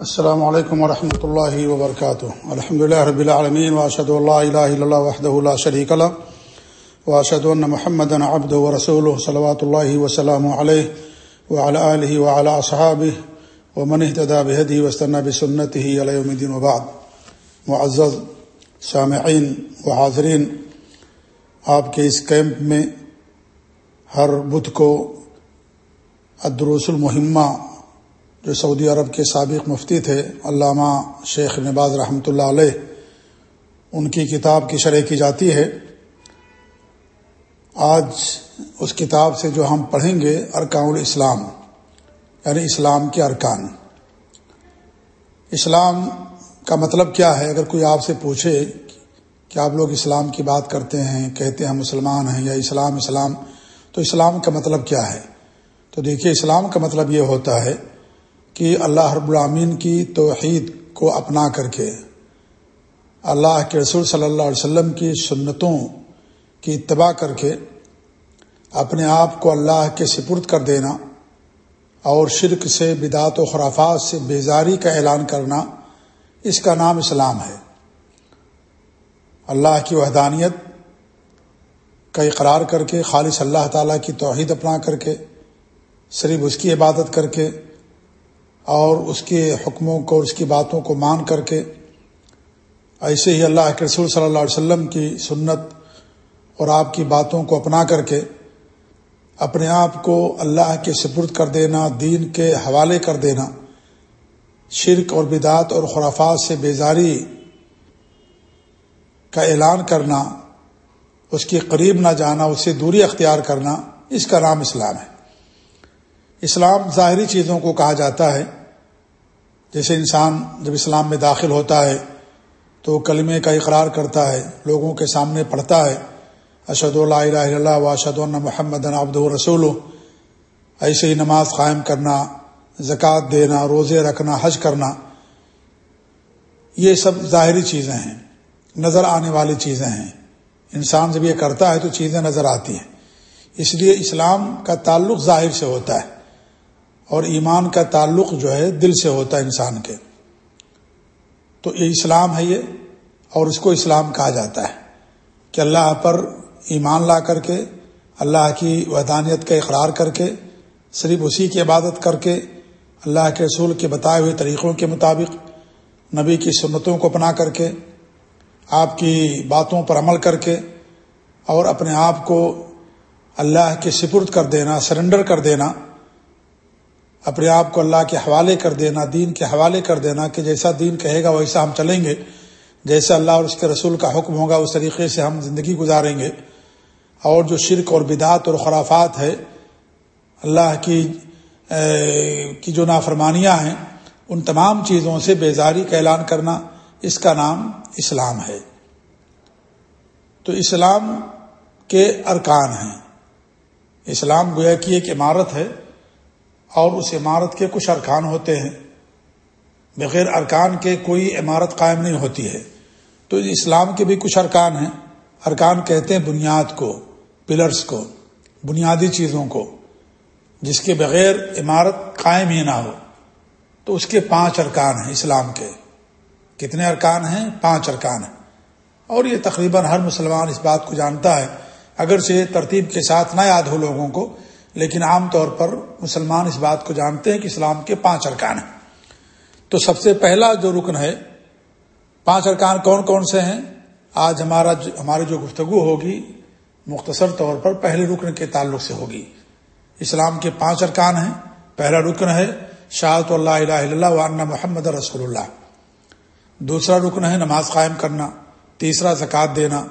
السلام علیکم ورحمۃ اللہ وبرکاتہ۔ الحمد اللہ رب العالمین واشد اللہ الہ الا اللہ وحدہ لا شریک له واشهد ان محمدا عبده ورسوله صلوات الله وسلام علیہ وعلى اله وعلى اصحابه ومن اهتدى بهديه واستنى بسنته الى يوم الدين وبعد۔ معزز سامعین و حاضرین، آپ کے اس کیمپ میں ہر بدھ کو الدروس المہمہ جو سعودی عرب کے سابق مفتی تھے، علامہ شیخ نباز رحمۃ اللہ علیہ، ان کی کتاب کی شرح کی جاتی ہے۔ آج اس کتاب سے جو ہم پڑھیں گے، ارکان الاسلام یعنی اسلام کے ارکان۔ اسلام کا مطلب کیا ہے؟ اگر کوئی آپ سے پوچھے کہ آپ لوگ اسلام کی بات کرتے ہیں، کہتے ہیں ہم مسلمان ہیں یا اسلام اسلام، تو اسلام کا مطلب کیا ہے؟ تو دیکھیے، اسلام کا مطلب یہ ہوتا ہے کہ اللہ رب العامین کی توحید کو اپنا کر کے اللہ کے رسول صلی اللہ علیہ وسلم کی سنتوں کی اتباع کر کے اپنے آپ کو اللہ کے سپرد کر دینا اور شرک سے بدعت و خرافات سے بیزاری کا اعلان کرنا، اس کا نام اسلام ہے۔ اللہ کی وحدانیت کا اقرار کر کے، خالص اللہ تعالیٰ کی توحید اپنا کر کے، صرف اس کی عبادت کر کے اور اس کے حکموں کو اور اس کی باتوں کو مان کر کے ایسے ہی اللہ کے رسول صلی اللہ علیہ وسلم کی سنت اور آپ کی باتوں کو اپنا کر کے اپنے آپ کو اللہ کے سپرد کر دینا، دین کے حوالے کر دینا، شرک اور بدعت اور خرافات سے بیزاری کا اعلان کرنا، اس کے قریب نہ جانا، اس سے دوری اختیار کرنا، اس کا نام اسلام ہے۔ اسلام ظاہری چیزوں کو کہا جاتا ہے۔ جیسے انسان جب اسلام میں داخل ہوتا ہے تو کلمے کا اقرار کرتا ہے، لوگوں کے سامنے پڑھتا ہے اشد اللہ الہ اللہ و اشد اللہ محمد عبد رسول ایسے ہی نماز قائم کرنا، زکوٰۃ دینا، روزے رکھنا، حج کرنا، یہ سب ظاہری چیزیں ہیں، نظر آنے والی چیزیں ہیں۔ انسان جب یہ کرتا ہے تو چیزیں نظر آتی ہیں۔ اس لیے اسلام کا تعلق ظاہر سے ہوتا ہے۔ اور ایمان کا تعلق جو ہے دل سے ہوتا ہے انسان کے۔ تو یہ اسلام ہے یہ، اور اس کو اسلام کہا جاتا ہے کہ اللہ پر ایمان لا کر کے، اللہ کی ودانیت کا اقرار کر کے، صرف اسی کی عبادت کر کے، اللہ کے رسول کے بتائے ہوئے طریقوں کے مطابق نبی کی سنتوں کو اپنا کر کے، آپ کی باتوں پر عمل کر کے، اور اپنے آپ کو اللہ کے سپرد کر دینا، سرنڈر کر دینا اپنے آپ کو اللہ کے حوالے کر دینا، دین کے حوالے کر دینا کہ جیسا دین کہے گا ویسا ہم چلیں گے۔ جیسا اللہ اور اس کے رسول کا حکم ہوگا، اس طریقے سے ہم زندگی گزاریں گے۔ اور جو شرک اور بدعت اور خرافات ہے، اللہ کی کی جو نافرمانیاں ہیں، ان تمام چیزوں سے بیزاری کا اعلان کرنا اس کا نام اسلام ہے۔ تو اسلام کے ارکان ہیں۔ اسلام گویا کی ایک عمارت ہے۔ اور اس عمارت کے کچھ ارکان ہوتے ہیں۔ بغیر ارکان کے کوئی عمارت قائم نہیں ہوتی ہے۔ تو اسلام کے بھی کچھ ارکان ہیں۔ ارکان کہتے ہیں بنیاد کو، پلرز کو، بنیادی چیزوں کو۔ جس کے بغیر عمارت قائم ہی نہ ہو۔ تو اس کے پانچ ارکان ہیں اسلام کے۔ کتنے ارکان ہیں؟ پانچ ارکان ہیں۔ اور یہ تقریباً ہر مسلمان اس بات کو جانتا ہے۔ اگر سے ترتیب کے ساتھ نہ یاد ہو لوگوں کو لیکن عام طور پر مسلمان اس بات کو جانتے ہیں کہ اسلام کے پانچ ارکان ہیں۔ تو سب سے پہلا جو رکن ہے، پانچ ارکان کون کون سے ہیں؟ آج ہمارا ہماری جو گفتگو ہوگی، مختصر طور پر پہلے رکن کے تعلق سے ہوگی۔ اسلام کے پانچ ارکان ہیں۔ پہلا رکن ہے شاہت اللہ الہ اللہ وانہ محمد رسول اللہ۔ دوسرا رکن ہے، نماز قائم کرنا۔ تیسرا زکوٰۃ دینا۔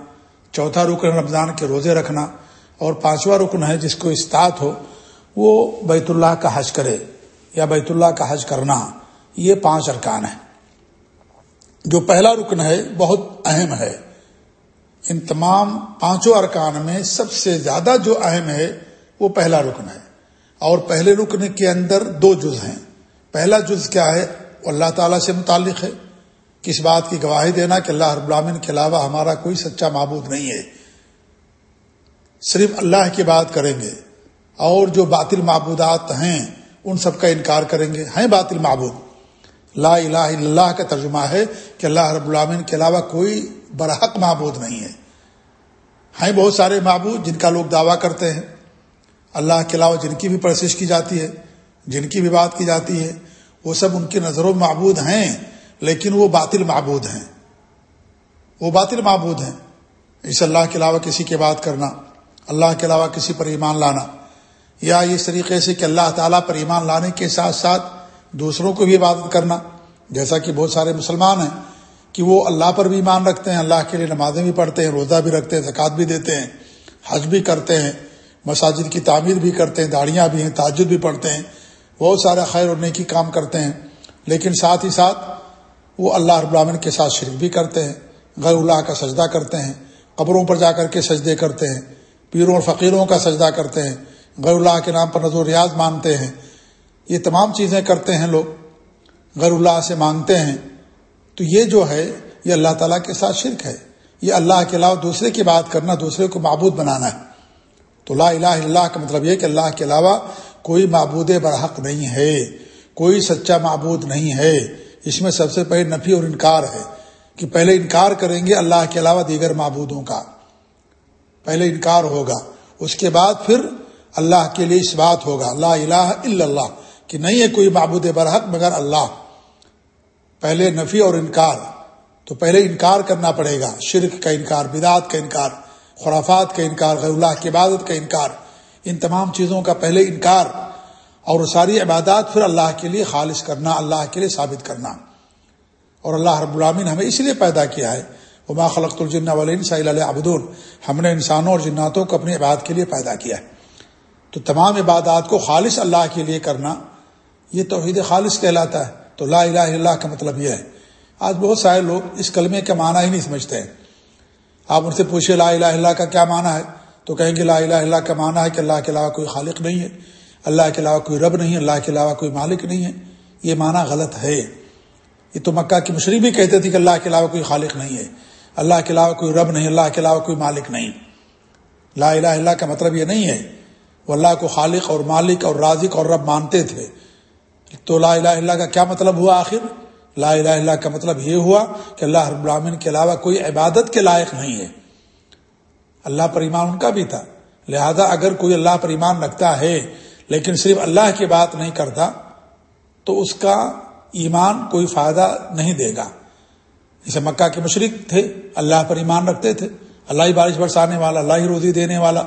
چوتھا رکن رمضان کے روزے رکھنا۔ اور پانچواں رکن ہے جس کو استاد ہو، وہ بیت اللہ کا حج کرے یا بیت اللہ کا حج کرنا، یہ پانچ ارکان ہیں۔ جو پہلا رکن ہے بہت اہم ہے۔ ان تمام پانچوں ارکان میں سب سے زیادہ جو اہم ہے، وہ پہلا رکن ہے۔ اور پہلے رکن کے اندر دو جز ہیں۔ پہلا جز کیا ہے؟ وہ اللہ تعالیٰ سے متعلق ہے۔ کس بات کی گواہی دینا کہ اللہ رب العالمین کے علاوہ ہمارا کوئی سچا معبود نہیں ہے۔ صرف اللہ کی بات کریں گے اور جو باطل معبودات ہیں، ان سب کا انکار کریں گے۔ ہیں باطل معبود۔ لا الہ الا اللہ کا ترجمہ ہے کہ اللہ رب العامن کے علاوہ کوئی برحق معبود نہیں ہے۔ ہیں بہت سارے معبود جن کا لوگ دعویٰ کرتے ہیں۔ اللہ کے علاوہ جن کی بھی پرسش کی جاتی ہے، جن کی بھی بات کی جاتی ہے، وہ سب ان کی نظروں معبود ہیں، لیکن وہ باطل معبود ہیں۔ وہ باطل معبود ہیں۔ اس اللہ کے علاوہ کسی کی بات کرنا۔ اللہ کے علاوہ کسی پر ایمان لانا یا اس طریقے سے کہ اللہ تعالیٰ پر ایمان لانے کے ساتھ ساتھ دوسروں کو بھی عبادت کرنا، جیسا کہ بہت سارے مسلمان ہیں کہ وہ اللہ پر بھی ایمان رکھتے ہیں، اللہ کے لیے نمازیں بھی پڑھتے ہیں، روزہ بھی رکھتے ہیں، زکوٰۃ بھی دیتے ہیں، حج بھی کرتے ہیں، مساجد کی تعمیر بھی کرتے ہیں، داڑیاں بھی ہیں تاجد بھی پڑھتے ہیں، بہت سارا خیر اور نیکی کام کرتے ہیں، لیکن ساتھ ہی ساتھ وہ اللہ رب العالمین کے ساتھ شرک بھی کرتے ہیں، غیر اللہ کا سجدہ کرتے ہیں، قبروں پر جا کر کے سجدے کرتے ہیں۔ پیروں اور فقیروں کا سجدہ کرتے ہیں۔ غیر اللہ کے نام پر نظر و ریاض مانتے ہیں۔ یہ تمام چیزیں کرتے ہیں لوگ۔ غیر اللہ سے مانگتے ہیں۔ تو یہ جو ہے، یہ اللہ تعالیٰ کے ساتھ شرک ہے۔ یہ اللہ کے علاوہ دوسرے کی بات کرنا، دوسرے کو معبود بنانا ہے۔ تو لا الہ الا اللہ کا مطلب یہ کہ اللہ کے علاوہ کوئی معبود برحق نہیں ہے۔ کوئی سچا معبود نہیں ہے۔ اس میں سب سے پہلے نفی اور انکار ہے۔ کہ پہلے انکار کریں گے اللہ کے علاوہ دیگر معبودوں کا۔ پہلے انکار ہوگا۔ اس کے بعد پھر اللہ کے لیے اس بات ہوگا۔ لا الہ الا اللہ، کہ نہیں ہے کوئی معبود برحق مگر اللہ۔ پہلے نفی اور انکار، تو پہلے انکار کرنا پڑے گا۔ شرک کا انکار بدعت کا انکار، خرافات کا انکار، غیر اللہ کی عبادت کا انکار۔ ان تمام چیزوں کا پہلے انکار اور ساری عبادات پھر اللہ کے لیے خالص کرنا، اللہ کے لیے ثابت کرنا۔ اور اللہ رب العامن ہمیں اس لیے پیدا کیا ہے وما خلق الجن ولین صلی اللہ ہم نے انسانوں اور جناتوں کو اپنی عبادت کے لیے پیدا کیا ہے۔ تو تمام عبادات کو خالص اللہ کے لیے کرنا، یہ توحید خالص کہلاتا ہے۔ تو لا الہ الا اللہ کا مطلب یہ ہے۔ آج بہت سارے لوگ اس کلمے کا معنی ہی نہیں سمجھتے ہیں۔ آپ ان سے پوچھے لا الہ اللہ کا کیا معنی ہے؟ تو کہیں گے لا الہ اللہ کا معنی ہے کہ اللہ کے علاوہ کوئی خالق نہیں ہے۔ اللہ کے علاوہ کوئی رب نہیں ہے، اللہ کے علاوہ کوئی مالک نہیں ہے۔ یہ معنی غلط ہے۔ یہ تو مکہ کی مشرق بھی کہتے تھے کہ اللہ کے علاوہ کوئی خالق نہیں ہے۔ اللہ کے علاوہ کوئی رب نہیں، اللہ کے علاوہ کوئی مالک نہیں۔ لا الہ اللہ کا مطلب یہ نہیں ہے۔ وہ اللہ کو خالق اور مالک اور رازق اور رب مانتے تھے۔ تو لا الہ اللہ کا کیا مطلب ہوا آخر؟ لا الہ اللہ کا مطلب یہ ہوا کہ اللہ رب العالمین کے علاوہ کوئی عبادت کے لائق نہیں ہے۔ اللہ پر ایمان ان کا بھی تھا۔ لہذا اگر کوئی اللہ پر ایمان رکھتا ہے لیکن صرف اللہ کی بات نہیں کرتا تو اس کا ایمان کوئی فائدہ نہیں دے گا۔ جیسے مکہ کے مشرق تھے، اللہ پر ایمان رکھتے تھے۔ اللہ ہی بارش برسانے والا، اللہ ہی روزی دینے والا،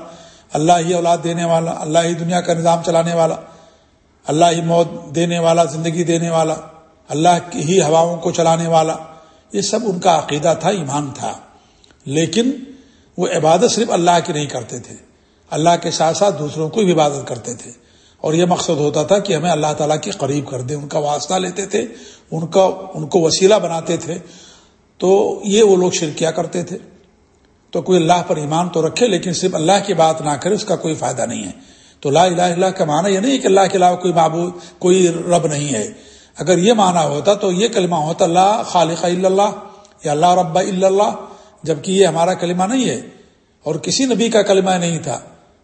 اللہ ہی اولاد دینے والا، اللہ ہی دنیا کا نظام چلانے والا، اللہ ہی موت دینے والا، زندگی دینے والا، اللہ کی ہی ہواؤں کو چلانے والا۔ یہ سب ان کا عقیدہ تھا، ایمان تھا۔ لیکن وہ عبادت صرف اللہ کی نہیں کرتے تھے۔ اللہ کے ساتھ ساتھ دوسروں کو بھی عبادت کرتے تھے۔ اور یہ مقصد ہوتا تھا کہ ہمیں اللہ تعالیٰ کے قریب کر دیں، ان کا واسطہ لیتے تھے، ان کا، ان کو وسیلہ بناتے تھے۔ تو یہ وہ لوگ شرک کیا کرتے تھے؟ تو کوئی اللہ پر ایمان تو رکھے، لیکن صرف اللہ کی بات نہ کرے، اس کا کوئی فائدہ نہیں ہے۔ تو لا الہ اللہ کا معنی یہ نہیں کہ اللہ کے علاوہ کوئی معبود، کوئی رب نہیں ہے۔ اگر یہ معنی ہوتا تو یہ کلمہ ہوتا اللہ خالق الا اللہ یا اللہ رب الا اللہ، جبکہ یہ ہمارا کلمہ نہیں ہے۔ اور کسی نبی کا کلمہ نہیں تھا۔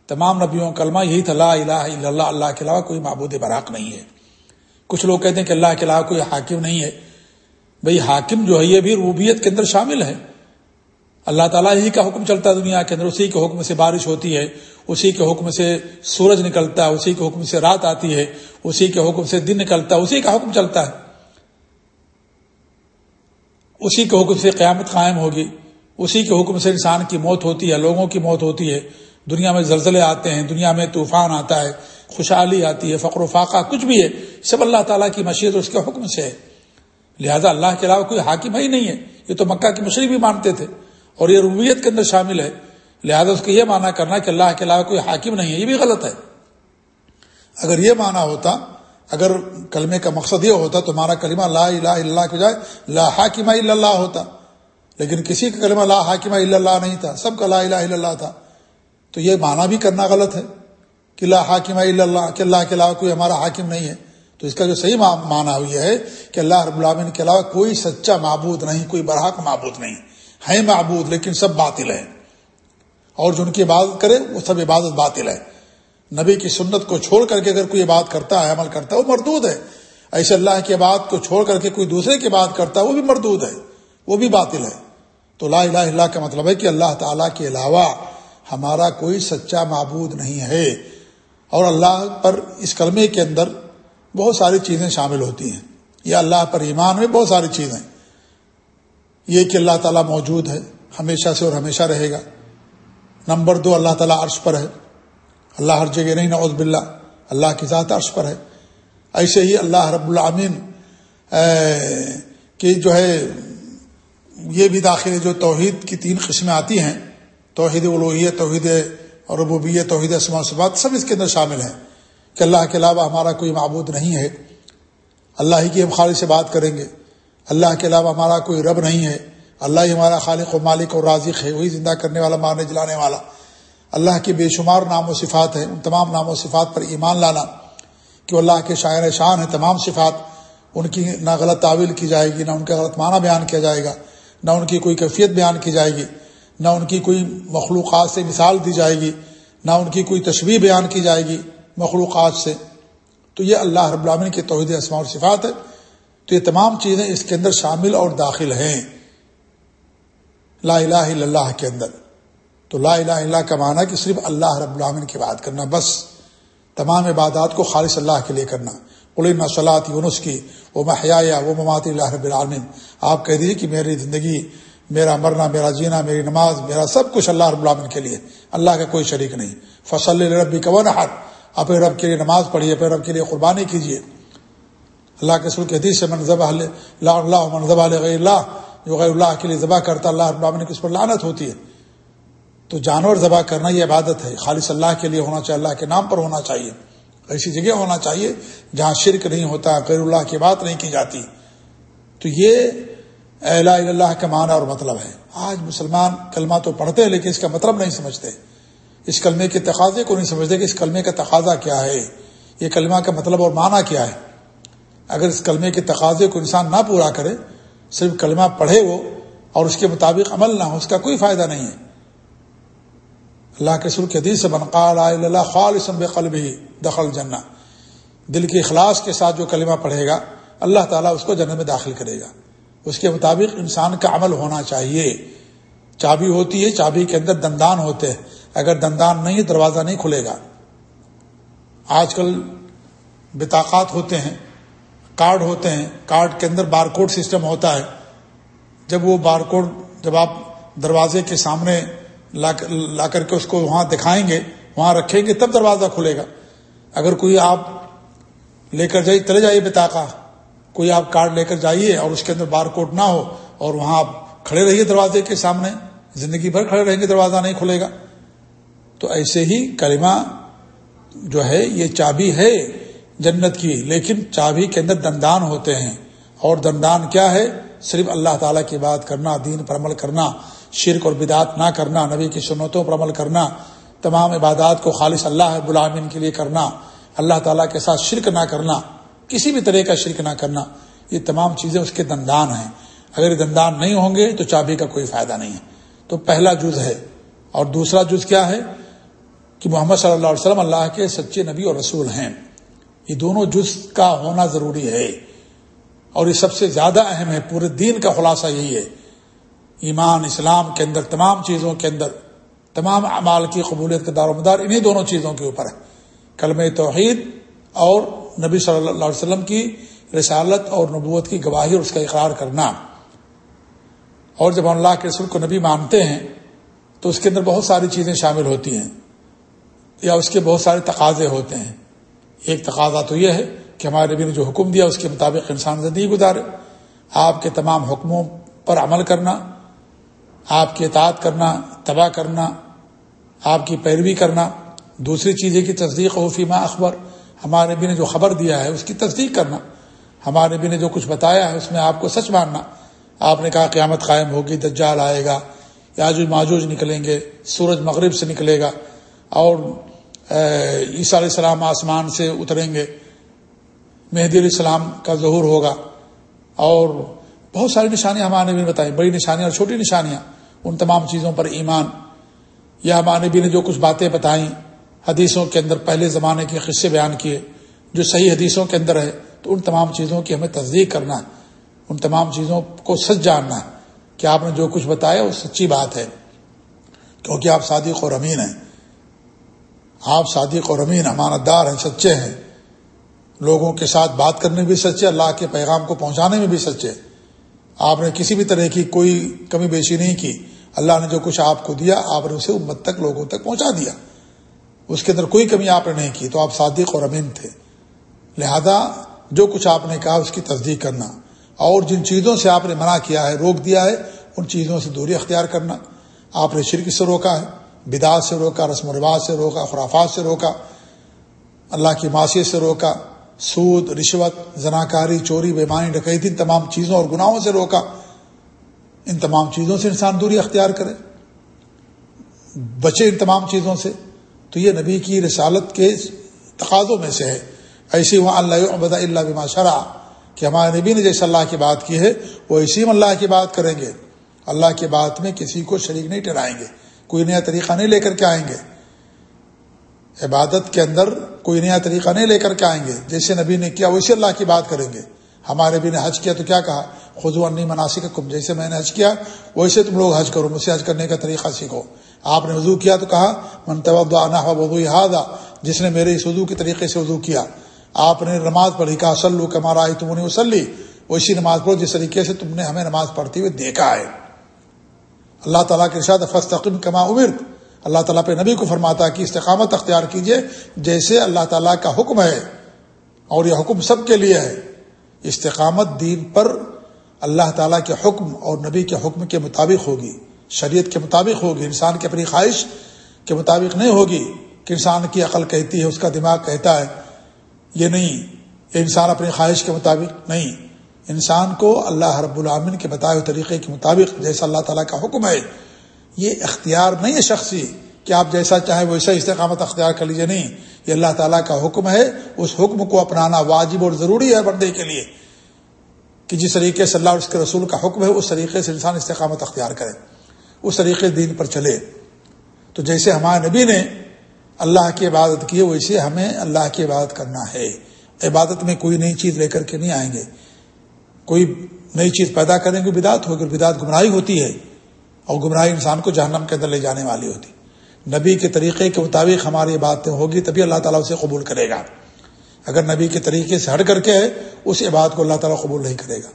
تمام نبیوں کا کلمہ یہی تھا، لا الہ الا اللہ اللہ کے علاوہ کوئی معبود براق نہیں ہے۔ کچھ لوگ کہتے ہیں کہ اللہ کے علاوہ کوئی حاکم نہیں ہے۔ بھئی حاکم جو ہے یہ بھی روبیت کے اندر شامل ہے۔ اللہ تعالیٰ ہی کا حکم چلتا ہے دنیا کے اندر، اسی کے حکم سے بارش ہوتی ہے، اسی کے حکم سے سورج نکلتا ہے، اسی کے حکم سے رات آتی ہے، اسی کے حکم سے دن نکلتا ہے، اسی کا حکم چلتا ہے۔ اسی کے حکم سے قیامت قائم ہوگی، اسی کے حکم سے انسان کی موت ہوتی ہے، لوگوں کی موت ہوتی ہے۔ دنیا میں زلزلے آتے ہیں، دنیا میں طوفان آتا ہے، خوشحالی آتی ہے، فقر و فاقہ کچھ بھی ہے، سب اللہ تعالیٰ کی مشیت اس کے حکم سے ہے۔ لہذا اللہ کے علاوہ کوئی حاکم ہی نہیں ہے۔ یہ تو مکہ کی مشرق بھی مانتے تھے اور یہ روبیت کے اندر شامل ہے۔ لہذا اس کو یہ مانا کرنا کہ اللہ کے علاوہ کوئی حاکم نہیں ہے۔ یہ بھی غلط ہے۔ اگر یہ مانا ہوتا، اگر کلمے کا مقصد یہ ہوتا، تو ہمارا کلمہ لا الہ الا اللہ کے جائے لا حاکمہ الا اللہ ہوتا۔ لیکن کسی کا کلمہ لا حاکمہ الا اللہ نہیں تھا، سب کا لا الہ الا اللہ تھا۔ تو یہ مانا بھی کرنا غلط ہے کہ لا حاکمہ الا اللہ، کہ اللہ کے علاوہ کوئی ہمارا حاکم نہیں ہے۔ تو اس کا جو صحیح مانا ہوئی ہے کہ اللہ رب العالمین کے علاوہ کوئی سچا معبود نہیں، کوئی برحق معبود نہیں۔ ہے معبود لیکن سب باطل ہے اور جو ان کی عبادت کرے، وہ سب عبادت باطل ہے نبی کی سنت کو چھوڑ کر کے اگر کوئی بات کرتا ہے، عمل کرتا ہے، وہ مردود ہے۔ ایسے اللہ کی بات کو چھوڑ کر کے کوئی دوسرے کی بات کرتا ہے، وہ بھی مردود ہے، وہ بھی باطل ہے۔ تو لا الہ اللہ کا مطلب ہے کہ اللہ تعالیٰ کے علاوہ ہمارا کوئی سچا معبود نہیں ہے۔ اور اللہ پر اس کلمے کے اندر بہت ساری چیزیں شامل ہوتی ہیں۔ یا اللہ پر ایمان میں بہت ساری چیزیں۔ یہ کہ اللہ تعالیٰ موجود ہے، ہمیشہ سے اور ہمیشہ رہے گا۔ نمبر دو، اللہ تعالیٰ عرش پر ہے۔ اللہ ہر جگہ نہیں، نعوذ باللہ۔ اللہ کی ذات عرش پر ہے۔ ایسے ہی اللہ رب العامین کی جو ہے، یہ بھی داخل ہے جو توحید کی تین قسمیں آتی ہیں۔ توحید الوحیت توحید اور ربوبیت توحید اسما صبات سب اس کے اندر شامل ہیں۔ کہ اللہ کے علاوہ ہمارا کوئی معبود نہیں ہے۔ اللہ ہی کی ہم خالص سے بات کریں گے۔ اللہ کے علاوہ ہمارا کوئی رب نہیں ہے۔ اللہ ہی ہمارا خالق و مالک اور رازق ہے۔ وہی زندہ کرنے والا، مارنے، جلانے والا۔ اللہ کے بے شمار نام و صفات ہیں۔ ان تمام نام و صفات پر ایمان لانا کہ اللہ کے شاعر شان ہیں، تمام صفات۔ ان کی نہ غلط تعویل کی جائے گی، نہ ان کا غلط معنی بیان کیا جائے گا۔ نہ ان کی کوئی کیفیت بیان کی جائے گی۔ نہ ان کی کوئی مخلوقات سے مثال دی جائے گی۔ نہ ان کی کوئی تشبیح بیان کی جائے گی۔ مخلوقات سے۔ تو یہ اللہ رب العالمین کے توحید اسماع اور صفات ہے۔ تو یہ تمام چیزیں اس کے اندر شامل اور داخل ہیں۔ لا الہ الا اللہ کے اندر۔ تو لا الہ الا کا معنی کہ صرف اللہ رب العالمین کی بات کرنا بس۔ تمام عبادات کو خالص اللہ کے لیے کرنا۔ قلم صلاحت یونس کی وہ محیا وہ ممات اللہ رب العالمین۔ آپ کہہ دیجیے کہ میری زندگی، میرا مرنا، میرا جینا، میری نماز، میرا سب کچھ اللہ رب العالمین کے لیے۔ اللہ کا کوئی شریک نہیں۔ فصل ربی کا ون ہاتھ اپنے رب کے لیے نماز پڑھیے اپنے رب کے لیے قربانی کیجیے۔ اللہ کے سر کے حدیث سے منظب اللہ منظب علیہ اللہ، جو غیر اللہ کے لیے ذبح کرتا اللہ رب العالمین کی اس پر لانت ہوتی ہے۔ تو جانور ذبح کرنا یہ عبادت ہے۔ خالص اللہ کے لیے ہونا چاہیے، اللہ کے نام پر ہونا چاہیے۔ ایسی جگہ ہونا چاہیے جہاں شرک نہیں ہوتا، غیر اللہ کی بات نہیں کی جاتی۔ تو یہ الا اللہ کا معنی اور مطلب ہے۔ آج مسلمان کلمہ تو پڑھتے ہیں، لیکن اس کا مطلب نہیں سمجھتے۔ اس کلمے کے تقاضے کو نہیں سمجھتے کہ اس کلمے کا تقاضا کیا ہے؟ یہ کلمہ کا مطلب اور معنی کیا ہے؟ اگر اس کلمے کے تقاضے کو انسان نہ پورا کرے، صرف کلمہ پڑھے وہ اور اس کے مطابق عمل نہ ہو، اس کا کوئی فائدہ نہیں ہے۔ اللہ کے سر کے حدیث سے بنقال اللہ خالصم قلب ہی دخل جنا دل کے اخلاص کے ساتھ جو کلمہ پڑھے گا، اللہ تعالیٰ اس کو جنت میں داخل کرے گا۔ اس کے مطابق انسان کا عمل ہونا چاہیے۔ چابی ہوتی ہے، چابی کے اندر دندان ہوتے ہیں۔ اگر دندان نہیں، دروازہ نہیں کھلے گا۔ آج کل بتاقات ہوتے ہیں، کارڈ ہوتے ہیں۔ کارڈ کے اندر بار کوڈ سسٹم ہوتا ہے۔ جب وہ بار کوڈ جب آپ دروازے کے سامنے لا کر کے اس کو وہاں دکھائیں گے، وہاں رکھیں گے، تب دروازہ کھلے گا۔ اگر کوئی آپ لے کر جائیے، چلے جائیے بتاقا کوئی آپ کارڈ لے کر جائیے اور اس کے اندر بار کوڈ نہ ہو اور وہاں آپ کھڑے رہیے دروازے کے سامنے، زندگی بھر کھڑے رہیں گے، دروازہ نہیں کھلے گا۔ تو ایسے ہی کلمہ جو ہے یہ چابی ہے جنت کی، لیکن چابی کے اندر دندان ہوتے ہیں۔ اور دندان کیا ہے؟ صرف اللہ تعالیٰ کی بات کرنا، دین پر عمل کرنا، شرک اور بدعت نہ کرنا، نبی کی سنتوں پر عمل کرنا، تمام عبادات کو خالص اللہ غلامین کے لیے کرنا، اللہ تعالیٰ کے ساتھ شرک نہ کرنا، کسی بھی طرح کا شرک نہ کرنا، یہ تمام چیزیں اس کے دندان ہیں۔ اگر یہ دندان نہیں ہوں گے تو چابی کا کوئی فائدہ نہیں ہے۔ تو پہلا جز ہے۔ اور دوسرا جز کیا ہے؟ کہ محمد صلی اللہ علیہ وسلم اللہ کے سچے نبی اور رسول ہیں۔ یہ دونوں جز کا ہونا ضروری ہے۔ اور یہ سب سے زیادہ اہم ہے، پورے دین کا خلاصہ یہی ہے۔ ایمان، اسلام کے اندر تمام چیزوں کے اندر، تمام اعمال کی قبولیت کا دار و مدار انہیں دونوں چیزوں کے اوپر ہے۔ کلم توحید اور نبی صلی اللہ علیہ وسلم کی رسالت اور نبوت کی گواہی اور اس کا اقرار کرنا۔ اور جب ہم اللہ کے رسول کو نبی مانتے ہیں، تو اس کے اندر بہت ساری چیزیں شامل ہوتی ہیں۔ یا اس کے بہت سارے تقاضے ہوتے ہیں۔ ایک تقاضا تو یہ ہے کہ ہمارے نبی نے جو حکم دیا اس کے مطابق انسان زندگی گزارے۔ آپ کے تمام حکموں پر عمل کرنا، آپ کی اطاعت کرنا، تباہ کرنا، آپ کی پیروی کرنا۔ دوسری چیز ہے کہ تصدیق و فیما اخبار ہمارے نبی نے جو خبر دیا ہے اس کی تصدیق کرنا۔ ہمارے نبی نے جو کچھ بتایا ہے اس میں آپ کو سچ ماننا۔ آپ نے کہا قیامت قائم ہوگی، دجال آئے گا یاجوج ماجوج نکلیں گے، سورج مغرب سے نکلے گا اور عیسیٰ علیہ السلام آسمان سے اتریں گے۔ مہدی علیہ السلام کا ظہور ہوگا۔ اور بہت ساری نشانیاں ہمارے نبی نے بتائی بڑی نشانیاں اور چھوٹی نشانیاں۔ ان تمام چیزوں پر ایمان۔ یا ہمارے نبی نے جو کچھ باتیں بتائیں۔ حدیثوں کے اندر پہلے زمانے کے قصے بیان کیے۔ جو صحیح حدیثوں کے اندر ہے، تو ان تمام چیزوں کی ہمیں تصدیق کرنا ہے۔ ان تمام چیزوں کو سچ جاننا ہے۔ کہ آپ نے جو کچھ بتایا، وہ سچی بات ہے۔ کیونکہ آپ صادق اور امین ہیں۔ آپ صادق اور امین امانت دار ہیں، سچے ہیں۔ لوگوں کے ساتھ بات کرنے میں بھی سچے، اللہ کے پیغام کو پہنچانے میں بھی سچے۔ آپ نے کسی بھی طرح کی کوئی کمی بیشی نہیں کی۔ اللہ نے جو کچھ آپ کو دیا، آپ نے اسے امت تک، لوگوں تک پہنچا دیا۔ اس کے اندر کوئی کمی آپ نے نہیں کی۔ تو آپ صادق اور امین تھے۔ لہذا جو کچھ آپ نے کہا، اس کی تصدیق کرنا۔ اور جن چیزوں سے آپ نے منع کیا ہے، روک دیا ہے، ان چیزوں سے دوری اختیار کرنا۔ آپ نے شرک سے روکا ہے۔ بداعت سے روکا، رسم و رواج سے روکا، خرافات سے روکا، اللہ کی معاشیت سے روکا، سود، رشوت، زناکاری، چوری بیمانی ڈکیتی، ان تمام چیزوں اور گناہوں سے روکا۔ ان تمام چیزوں سے انسان دوری اختیار کرے۔ بچے ان تمام چیزوں سے۔ تو یہ نبی کی رسالت کے تقاضوں میں سے ہے۔ ایسی وہاں اللہ عبد اللہ بما شرع۔ کہ ہمارے نبی نے جیسے اللہ کی بات کی ہے، وہ اسی میں اللہ کی بات کریں گے۔ اللہ کی بات میں کسی کو شریک نہیں ٹھہرائیں گے۔ کوئی نیا طریقہ نہیں لے کر کے آئیں گے۔ عبادت کے اندر کوئی نیا طریقہ نہیں لے کر کے آئیں گے۔ جیسے نبی نے کیا، ویسے اللہ کی بات کریں گے۔ ہمارے نبی نے حج کیا تو کیا کہا؟ خود انی مناسب کم جیسے میں نے حج کیا، ویسے تم لوگ حج کرو مجھ سے حج کرنے کا طریقہ سیکھو۔ آپ نے وضو کیا تو کہا منتو وضو ہادا جس نے میرے اس وضو کے طریقے سے وضو کیا۔ آپ نے نماز پڑھی، کہا سلو کمارا آئی تم نے وسلی ویسی نماز پڑھو، جس طریقے سے تم نے ہمیں نماز پڑھتے ہوئے دیکھا ہے۔ اللہ تعالیٰ کے ارشاد فستقم کما عمر اللہ تعالیٰ پہ نبی کو فرماتا کہ استقامت اختیار کیجیے جیسے اللہ تعالیٰ کا حکم ہے۔ اور یہ حکم سب کے لیے ہے۔ استقامت دین پر اللہ تعالیٰ کے حکم اور نبی کے حکم کے مطابق ہوگی۔ شریعت کے مطابق ہوگی۔ انسان کی اپنی خواہش کے مطابق نہیں ہوگی۔ کہ انسان کی عقل کہتی ہے، اس کا دماغ کہتا ہے۔ یہ نہیں یہ انسان اپنی خواہش کے مطابق نہیں۔ انسان کو اللہ رب العامن کے بتائے ہوئے طریقے کے مطابق جیسا اللہ تعالیٰ کا حکم ہے، یہ اختیار نہیں ہے شخصی کہ آپ جیسا چاہے ویسا استقامت اختیار کر لیجیے نہیں، یہ اللہ تعالیٰ کا حکم ہے، اس حکم کو اپنانا واجب اور ضروری ہے بندے کے لیے کہ جس طریقے سے اللہ اور اس کے رسول کا حکم ہے، اس طریقے سے انسان استقامت اختیار کرے، اس طریقے دین پر چلے۔ تو جیسے ہمارے نبی نے اللہ کی عبادت کی، ویسے ہمیں اللہ کی عبادت کرنا ہے۔ عبادت میں کوئی نئی چیز لے کر کے نہیں آئیں گے۔ کوئی نئی چیز پیدا کریں گے بدعت ہوگی بدعت گمراہی ہوتی ہے اور گمراہی انسان کو جہنم کے اندر لے جانے والی ہوتی۔ نبی کے طریقے کے مطابق ہماری باتیں ہوگی، تبھی اللہ تعالیٰ اسے قبول کرے گا۔ اگر نبی کے طریقے سے ہٹ کر کے ہے اس عبادت کو اللہ تعالیٰ قبول نہیں کرے گا۔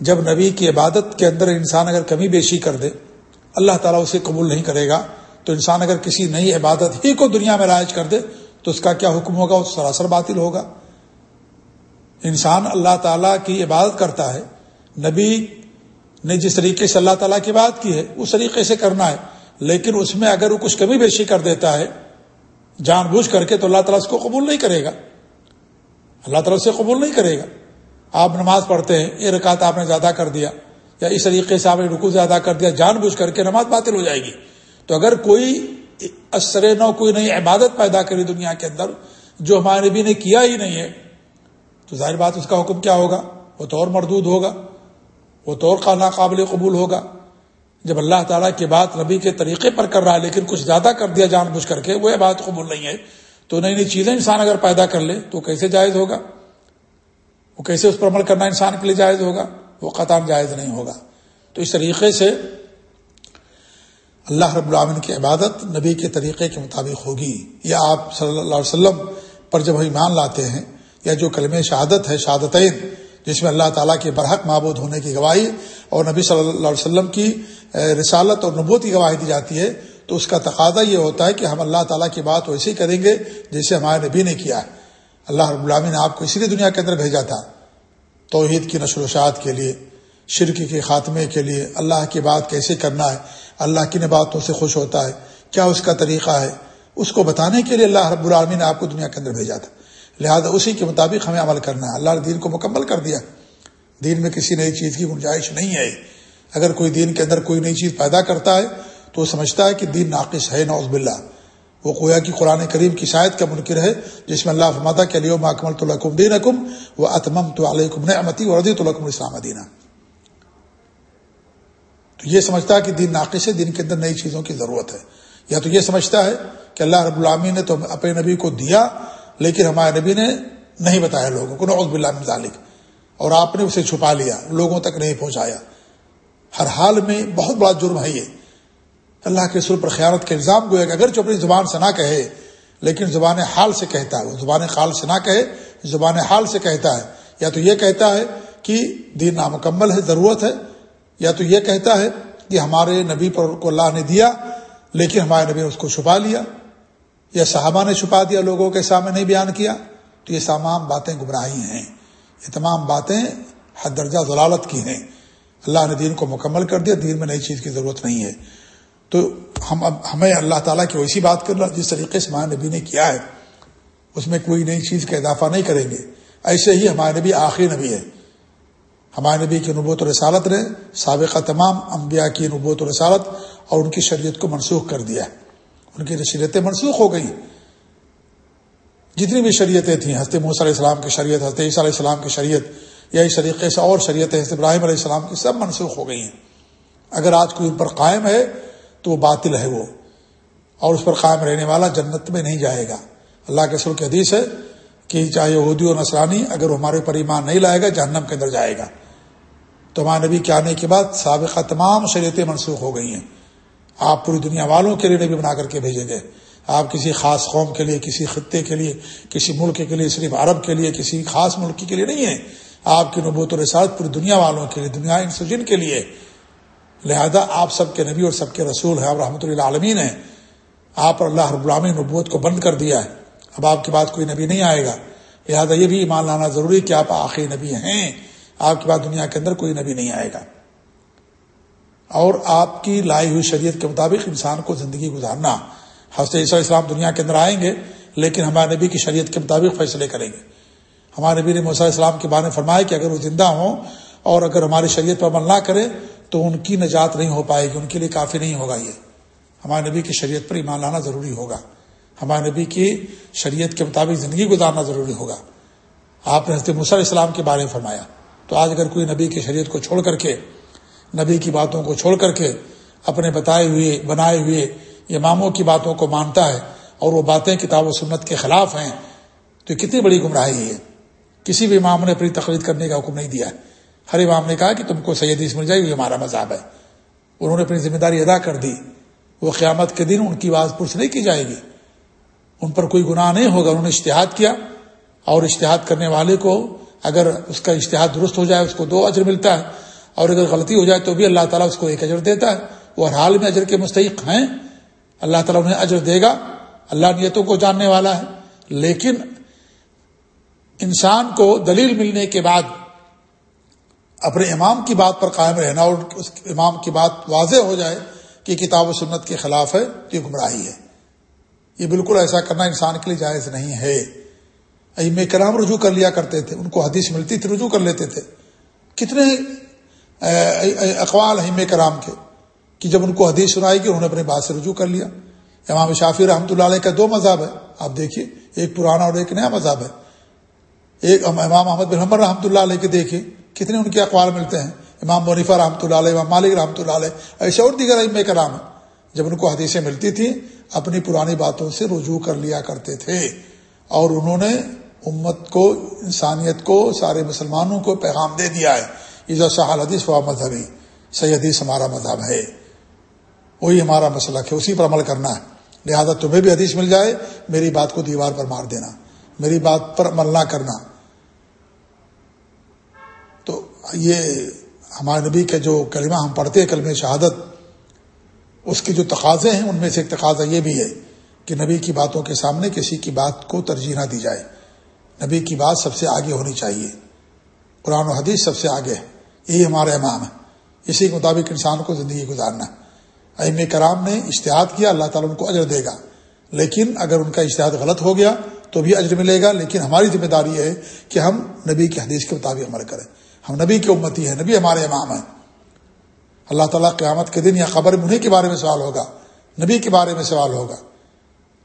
جب نبی کی عبادت کے اندر انسان اگر کمی بیشی کر دے، اللہ تعالیٰ اسے قبول نہیں کرے گا۔ تو انسان اگر کسی نئی عبادت ہی کو دنیا میں رائج کر دے، تو اس کا کیا حکم ہوگا؟ وہ سراسر باطل ہوگا۔ انسان اللہ تعالیٰ کی عبادت کرتا ہے، نبی نے جس طریقے سے اللہ تعالیٰ کی بات کی ہے، اس طریقے سے کرنا ہے۔ لیکن اس میں اگر وہ کچھ کمی بیشی کر دیتا ہے، جان بوجھ کر کے تو اللہ تعالیٰ اس کو قبول نہیں کرے گا۔ اللہ تعالیٰ سے قبول نہیں کرے گا۔ آپ نماز پڑھتے ہیں، یہ رکعت آپ نے زیادہ کر دیا، یا اس طریقے سے آپ نے رکو زیادہ کر دیا، جان بوجھ کر کے نماز باطل ہو جائے گی۔ تو اگر کوئی اثر نو کوئی نئی عبادت پیدا کری دنیا کے اندر، جو ہمارے نبی نے کیا ہی نہیں ہے تو ظاہر بات اس کا حکم کیا ہوگا؟ وہ تو اور مردود ہوگا، وہ تو اور ناقابل قبول ہوگا۔ جب اللہ تعالیٰ کی بات نبی کے طریقے پر کر رہا ہے، لیکن کچھ زیادہ کر دیا جان بوجھ کر کے، وہ بات قبول نہیں ہے۔ تو نئی نئی چیزیں انسان اگر پیدا کر لے، تو کیسے جائز ہوگا؟ وہ کیسے اس پر عمل کرنا انسان کے لیے جائز ہوگا؟ وہ قطع جائز نہیں ہوگا۔ تو اس طریقے سے اللہ رب العامن کی عبادت نبی کے طریقے کے مطابق ہوگی۔ یا آپ صلی اللہ علیہ وسلم پر جب ایمان لاتے ہیں یا جو کلم شہادت ہے، شہادتین، جس میں اللہ تعالیٰ کے برحق معبود ہونے کی گواہی اور نبی صلی اللہ علیہ وسلم کی رسالت اور نبوت کی گواہی دی جاتی ہے، تو اس کا تقاضا یہ ہوتا ہے کہ ہم اللہ تعالیٰ کی بات ویسے ہی کریں گے جیسے ہمارے نبی نے کیا ہے۔ اللہ رب العامی نے آپ کو اسی لیے دنیا کے اندر بھیجا تھا، توحید کی نشر و شاعت کے لیے، شرک کے خاتمے کے لیے، اللہ کی بات کیسے کرنا ہے، اللہ کی باتوں سے خوش ہوتا ہے، کیا اس کا طریقہ ہے، اس کو بتانے کے لیے اللہ رب العالمی نے آپ کو دنیا کے اندر بھیجا تھا۔ لہذا اسی کے مطابق ہمیں عمل کرنا ہے۔ اللہ نے دین کو مکمل کر دیا۔ دین میں کسی نئی چیز کی گنجائش نہیں ہے اگر کوئی دین کے اندر کوئی نئی چیز پیدا کرتا ہے، تو وہ سمجھتا ہے کہ دین ناقص ہے نوز باللہ۔ وہ کویا کی قرآن کریم کی شاید کا منکر ہے، جس میں اللہ فماتا کے لیے اکمل تو لکم دین اکم وہ اتمم تو علیہ امتی ردی تو لکم اسلام دینا۔ تو یہ سمجھتا ہے کہ دین ناقص ہے، دین کے اندر نئی چیزوں کی ضرورت ہے۔ یا تو یہ سمجھتا ہے کہ اللہ رب العامی نے تو اپنے نبی کو دیا لیکن ہمارے نبی نے نہیں بتایا لوگوں کو، نعوذ باللہ من ذالک۔ اور آپ نے اسے چھپا لیا، لوگوں تک نہیں پہنچایا۔ ہر حال میں بہت بڑا جرم ہے یہ۔ اللہ کے سر پر خیانت کا الزام گویا کہ اگر جو اپنی زبان سے نہ کہے، لیکن زبان حال سے کہتا ہے۔ وہ زبان خال سے نہ کہے، زبان حال سے کہتا ہے۔ یا تو یہ کہتا ہے کہ دین نامکمل ہے، ضرورت ہے۔ یا تو یہ کہتا ہے کہ ہمارے نبی پر کو اللہ نے دیا، لیکن ہمارے نبی نے اس کو چھپا لیا۔ یا صحابہ نے چھپا دیا لوگوں کے سامنے نہیں بیان کیا، تو یہ تمام باتیں گمراہی ہیں۔ یہ تمام باتیں حد درجہ ضلالت کی ہیں۔ اللہ نے دین کو مکمل کر دیا، دین میں نئی چیز کی ضرورت نہیں ہے۔ تو ہم اب، ہمیں اللہ تعالیٰ کی ویسی بات کرنا جس طریقے سے ہمارے نبی نے کیا ہے، اس میں کوئی نئی چیز کا اضافہ نہیں کریں گے۔ ایسے ہی ہمارے نبی آخری نبی ہے ہمارے نبی کی نبوت و رسالت نے سابقہ تمام انبیاء کی نبوت و رسالت اور ان کی شریعت کو منسوخ کر دیا ہے۔ ان کی شریعتیں منسوخ ہو گئی جتنی بھی شریعتیں تھیں، حضرت موسیٰ علیہ السلام کی شریعت، حضرت عیسیٰ علیہ السلام کی شریعت، یا اس طریقے سے اور شریعت حضرت ابراہیم علیہ السلام کی سب منسوخ ہو گئی ہیں اگر آج کوئی ان پر قائم ہے، تو وہ باطل ہے وہ۔ اور اس پر قائم رہنے والا جنت میں نہیں جائے گا۔ اللہ کے سر کی حدیث ہے کہ چاہے یہودی و نسرانی اگر وہ ہمارے اوپر ایمان نہیں لائے گا، جہنم کے اندر جائے گا۔ تو ہمارے نبی کے آنے کے بعد سابقہ تمام شریعتیں منسوخ ہو گئی ہیں۔ آپ پوری دنیا والوں کے لیے نبی بنا کر کے بھیجیں گے۔ آپ کسی خاص قوم کے لیے، کسی خطے کے لیے، کسی ملک کے لیے، صرف عرب کے لیے، کسی خاص ملک کے لیے نہیں ہے آپ کی نبوت و رسالت پوری دنیا والوں کے لیے، دنیا انسجن کے لیے۔ لہذا آپ سب کے نبی اور سب کے رسول ہیں، آپ رحمۃ اللہ عالمین ہیں۔ آپ اللہ رب العالمین نبوت کو بند کر دیا ہے۔ اب آپ کے بعد کوئی نبی نہیں آئے گا۔ لہٰذا یہ بھی ایمان لانا ضروری کہ آپ آخری نبی ہیں۔ آپ کے بعد دنیا کے اندر کوئی نبی نہیں آئے گا۔ اور آپ کی لائی ہوئی شریعت کے مطابق انسان کو زندگی گزارنا۔ حضرت عیسیٰ اسلام دنیا کے اندر آئیں گے، لیکن ہمارے نبی کی شریعت کے مطابق فیصلے کریں گے۔ ہمارے نبی نے موسیٰ اسلام کے بارے میں فرمایا کہ اگر وہ زندہ ہوں اور اگر ہماری شریعت پر عمل نہ کرے، تو ان کی نجات نہیں ہو پائے گی، ان کے لیے کافی نہیں ہوگا یہ۔ ہمارے نبی کی شریعت پر ایمان لانا ضروری ہوگا۔ ہمارے نبی کی شریعت کے مطابق زندگی گزارنا ضروری ہوگا۔ آپ نے حضرت علیہ السلام کے بارے میں فرمایا۔ تو آج اگر کوئی نبی کی شریعت کو چھوڑ کر کے نبی کی باتوں کو چھوڑ کر کے اپنے بتائے ہوئے، بنائے ہوئے اماموں کی باتوں کو مانتا ہے اور وہ باتیں کتاب و سنت کے خلاف ہیں، تو کتنی بڑی گمراہی ہے۔ کسی بھی امام نے اپنی تقریر کرنے کا حکم نہیں دیا۔ ہر امام نے کہا کہ تم کو سیدیس مل جائے، یہ ہمارا مذہب ہے۔ انہوں نے اپنی ذمہ داری ادا کر دی۔ وہ قیامت کے دن ان کی آواز پرس نہیں کی جائے گی۔ ان پر کوئی گناہ نہیں ہوگا۔ انہوں نے اشتہاد کیا اور اشتہاد کرنے والے کو اگر اس کا اشتہاد درست ہو جائے، اس کو دو اجر ملتا ہے۔ اور اگر غلطی ہو جائے تو بھی اللہ تعالیٰ اس کو ایک اجر دیتا ہے۔ وہ ہر حال میں اجر کے مستحق ہیں۔ اللہ تعالیٰ انہیں اجر دے گا۔ اللہ نیتوں کو جاننے والا ہے۔ لیکن انسان کو دلیل ملنے کے بعد اپنے امام کی بات پر قائم رہنا اور اس امام کی بات واضح ہو جائے کہ کتاب و سنت کے خلاف ہے، تو یہ گمراہی ہے۔ یہ بالکل ایسا کرنا انسان کے لیے جائز نہیں ہے۔ ام کرام رجوع کر لیا کرتے تھے۔ ان کو حدیث ملتی تھی، رجوع کر لیتے تھے۔ کتنے اقوال ام کرام کے، کہ جب ان کو حدیث سنائی گی انہوں نے اپنی بات سے رجوع کر لیا۔ امام شافی رحمۃ اللہ علیہ کا دو مذہب ہے۔ آپ دیکھیے، ایک پرانا اور ایک نیا مذہب ہے۔ ایک امام احمد بن حمر رحمۃ اللہ علیہ کے دیکھیے، کتنے ان کے اقوال ملتے ہیں۔ امام منیفا رحمۃ اللہ علیہ، امام مالک رحمۃ اللہ علیہ، ایسے اور دیگر ام کرام ہیں۔ جب ان کو حدیثیں ملتی تھیں، اپنی پرانی باتوں سے رجوع کر لیا کرتے تھے۔ اور انہوں نے امت کو، انسانیت کو، سارے مسلمانوں کو پیغام دے دیا ہے۔ عزت شاہ حدیث و مذہبی صحیح حدیث ہمارا مذہب ہے۔ وہی ہمارا مسلک ہے اسی پر عمل کرنا ہے۔ لہذا تمہیں بھی حدیث مل جائے، میری بات کو دیوار پر مار دینا، میری بات پر عمل نہ کرنا۔ تو یہ ہمارے نبی کے جو کلمہ ہم پڑھتے ہیں کلم شہادت، اس کے جو تقاضے ہیں، ان میں سے ایک تقاضا یہ بھی ہے کہ نبی کی باتوں کے سامنے کسی کی بات کو ترجیح نہ دی جائے۔ نبی کی بات سب سے آگے ہونی چاہیے۔ قرآن و حدیث سب سے آگے ہے۔ یہی ہمارا امام ہے اسی کے مطابق انسان کو زندگی گزارنا ہے۔ ام کرام نے اشتہاد کیا، اللہ تعالیٰ ان کو اجر دے گا۔ لیکن اگر ان کا اشتہاد غلط ہو گیا تو بھی اجر ملے گا۔ لیکن ہماری ذمہ داری ہے کہ ہم نبی کی حدیث کے مطابق عمل کریں۔ ہم نبی کی امتی ہیں، نبی ہمارے امام ہیں۔ اللہ تعالیٰ قیامت کے دن یا خبر انہیں کے بارے میں سوال ہوگا، نبی کے بارے میں سوال ہوگا۔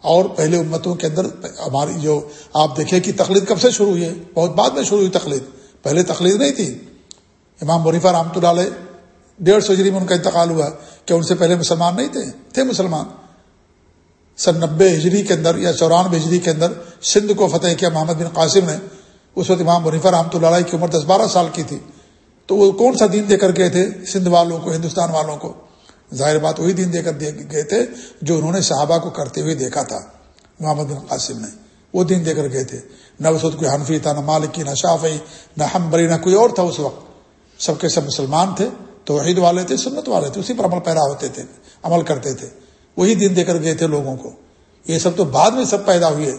اور پہلے امتوں کے اندر ہماری جو آپ دیکھیں کہ تقلید کب سے شروع ہوئی ہے؟ بہت بعد میں شروع ہوئی تقلید۔ پہلے تقلید نہیں تھی۔ امام منیفا رحمۃ اللہ علیہ ڈیڑھ سو ہجری میں ان کا انتقال ہوا کہ ان سے پہلے مسلمان نہیں تھے تھے مسلمان۔ سن نبے ہجری کے اندر یا چورانوے ہجری کے اندر سندھ کو فتح کیا محمد بن قاسم نے۔ اس وقت امام منیفا رحمۃ اللہ علیہ کی عمر دس بارہ سال کی تھی۔ تو وہ کون سا دین دے کر گئے تھے؟ سندھ والوں کو، ہندوستان والوں کو۔ ظاہر بات وہی دین دے کر گئے تھے جو انہوں نے صحابہ کو کرتے ہوئے دیکھا تھا، محمد بن قاسم نے۔ وہ دین دے کر گئے تھے۔ نہ اس وقت کوئی حنفی تھا، نہ مالکی، نہ شافی نہ ہم بری نہ کوئی اور تھا اس وقت۔ سب کے سب مسلمان تھے تو والے تھے، سنت والے تھے، اسی پر عمل پیرا ہوتے تھے، عمل کرتے تھے۔ وہی دین دے کر گئے تھے لوگوں کو۔ یہ سب تو بعد میں سب پیدا ہوئے۔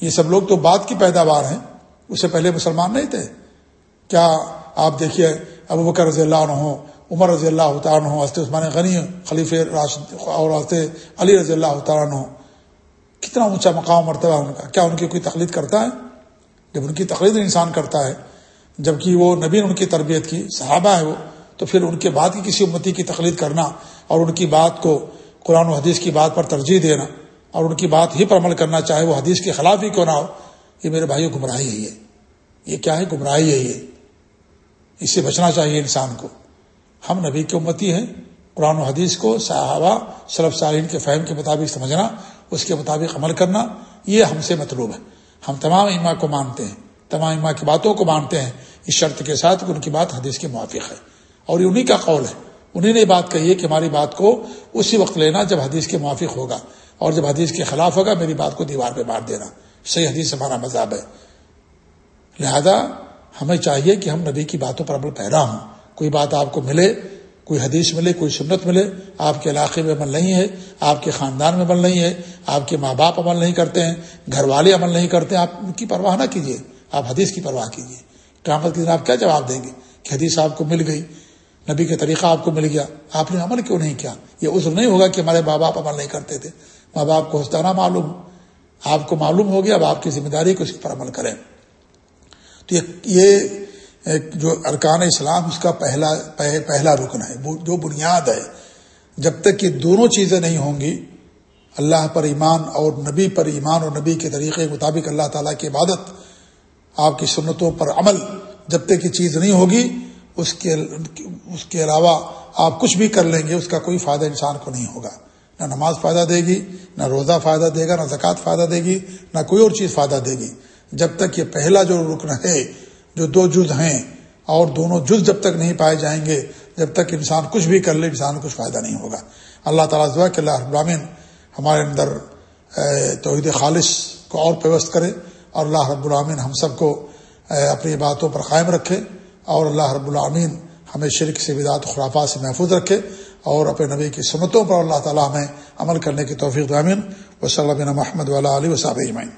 یہ سب لوگ تو بعد کی پیداوار ہیں۔ اس سے پہلے مسلمان نہیں تھے۔ کیا آپ دیکھیے ابو بکر رضی اللہ عنہ ہو عمر رضی اللہ تعالیٰ ہو حضرت عثمان غنی خلیف راشد اور حضرت علی رضی اللہ تعالیٰ عنہ۔ کتنا اونچا مقام مرتبہ ان کا۔ کیا ان کی کوئی تقلید کرتا ہے؟ جب ان کی تقلید انسان کرتا ہے جبکہ وہ نبی نے ان کی تربیت کی، صحابہ ہے وہ، تو پھر ان کے بعد کی کسی امتی کی تقلید کرنا اور ان کی بات کو قرآن و حدیث کی بات پر ترجیح دینا اور ان کی بات ہی پر عمل کرنا، چاہے وہ حدیث کے خلاف ہی کیوں نہ ہو، یہ میرے بھائیوں گمراہی ہے یہ۔ یہ کیا ہے؟ گمراہی ہے یہ۔ اس سے بچنا چاہیے انسان کو۔ ہم نبی کی امتی ہیں، قرآن و حدیث کو صحابہ صلب صارین کے فہم کے مطابق سمجھنا، اس کے مطابق عمل کرنا، یہ ہم سے مطلوب ہے۔ ہم تمام اما کو مانتے ہیں۔ تمام اما کی باتوں کو مانتے ہیں، اس شرط کے ساتھ کہ ان کی بات حدیث کے موافق ہے۔ اور یہ انہیں کا قول ہے۔ انہیں نے بات کہی ہے کہ ہماری بات کو اسی وقت لینا جب حدیث کے موافق ہوگا۔ اور جب حدیث کے خلاف ہوگا، میری بات کو دیوار پہ مار دینا۔ صحیح حدیث ہمارا مذہب ہے۔ لہذا ہمیں چاہیے کہ ہم نبی کی باتوں پر عمل پیرا ہوں۔ کوئی بات آپ کو ملے، کوئی حدیث ملے، کوئی سنت ملے، آپ کے علاقے میں عمل نہیں ہے، آپ کے خاندان میں عمل نہیں ہے، آپ کے ماں باپ عمل نہیں کرتے ہیں، گھر والے عمل نہیں کرتے، آپ ان کی پرواہ نہ کیجیے آپ حدیث کی پرواہ کیجیے قیامت کے دن آپ کیا جواب دیں گے؟ کہ حدیث آپ کو مل گئی، نبی کا طریقہ آپ کو مل گیا، آپ نے عمل کیوں نہیں کیا؟ یہ عذر نہیں ہوگا کہ ہمارے ماں باپ عمل نہیں کرتے تھے۔ ماں باپ کو ہستانہ معلوم، آپ کو معلوم ہو گیا، اب آپ کی ذمہ داری کو اس پر عمل کریں۔ تو یہ جو ارکان اسلام، اس کا پہلا پہلا رکن ہے۔ جو بنیاد ہے۔ جب تک یہ دونوں چیزیں نہیں ہوں گی، اللہ پر ایمان اور نبی پر ایمان اور نبی کے طریقے کے مطابق اللہ تعالیٰ کی عبادت آپ کی سنتوں پر عمل جب تک یہ چیز نہیں ہوگی، اس کے اس کے علاوہ آپ کچھ بھی کر لیں گے، اس کا کوئی فائدہ انسان کو نہیں ہوگا۔ نہ نماز فائدہ دے گی، نہ روزہ فائدہ دے گا، نہ زکوٰۃ فائدہ دے گی، نہ کوئی اور چیز فائدہ دے گی۔ جب تک یہ پہلا جو رکن ہے، جو دو جز ہیں، اور دونوں جز جب تک نہیں پائے جائیں گے، جب تک انسان کچھ بھی کر لے، انسان کو کچھ فائدہ نہیں ہوگا۔ اللہ تعالیٰ دعا کہ اللہ ابراہین ہمارے اندر توحید خالص کو اور پیوست کرے۔ اور اللہ رب العامن ہم سب کو اپنی باتوں پر قائم رکھے اور اللہ رب العامین ہمیں شرک سے بدعت خرافات سے محفوظ رکھے اور اپنے نبی کی سنتوں پر اللہ تعالیٰ ہمیں عمل کرنے کی توفیق دامین و صلی اللہ محمد علیہ وصاب اجمعین۔